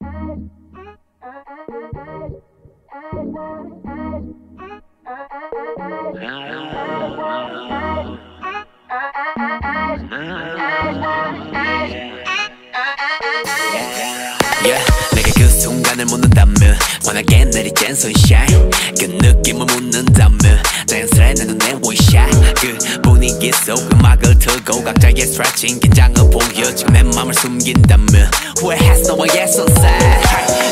Yeah, 내가 그 순간을 묻는다면 환하게 내리쬐 sunshine. 그 느낌을 묻는다면 자연스레 내 눈에 원샷 그 속 음악을 틀고 각자의 stretching 긴장을 보여주고 내 맘을 숨긴다면 후회했어 너와의 sunset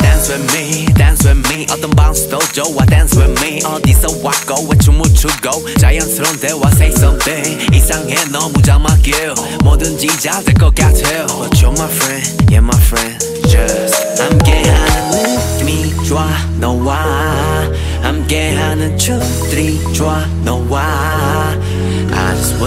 Dance with me, dance with me 어떤 bounce도 좋아 dance with me 어디서 왔고 왜 춤을 추고 자연스러운 대화 say something 이상해 너무 자막이야 뭐든지 잘 될 것 같아 But you're my friend, yeah my friend Just 함께하는 느낌이 좋아 너와 함께하는 춤들이 좋아 너와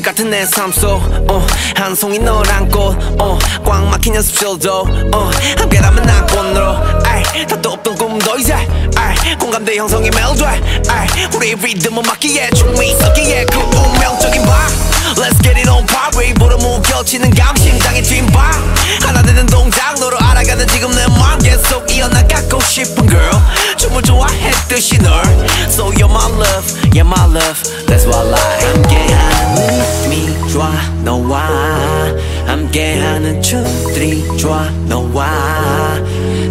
어, 진흙 같은 내 삶속 어, 한 송이 너란 꽃꽉 막힌 연습실도 어, 함께라면 난 꽃으로 답도 없던 꿈도 이제 공감대 형성이 아이, 우리 리듬은 맞기에 춤이 섞기에 그 운명적인 밤 Let's get it on party 보러 무겨치는 감 심장의 뒷밤 하나 되는 동작 너로 알아가는 지금 내 마음. 계속 이어나가고 싶은 girl. 춤을 좋아했듯이 널. So you're my love, yeah my love. That's what I like 좋아 너와 함께하는 춤들이 좋아 너와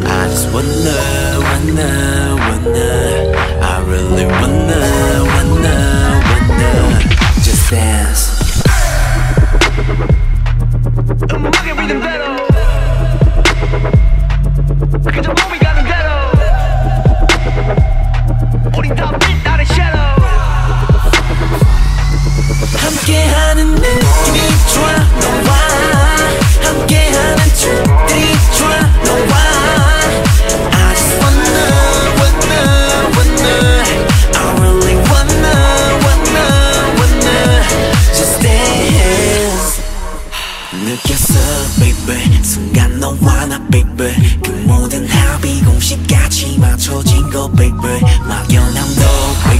I just wanna wanna wanna I really wanna wanna wanna Just dance 순간 너와 나 baby. 그 모든 합이 공식같이 맞춰진 거 baby. 막연함도 baby.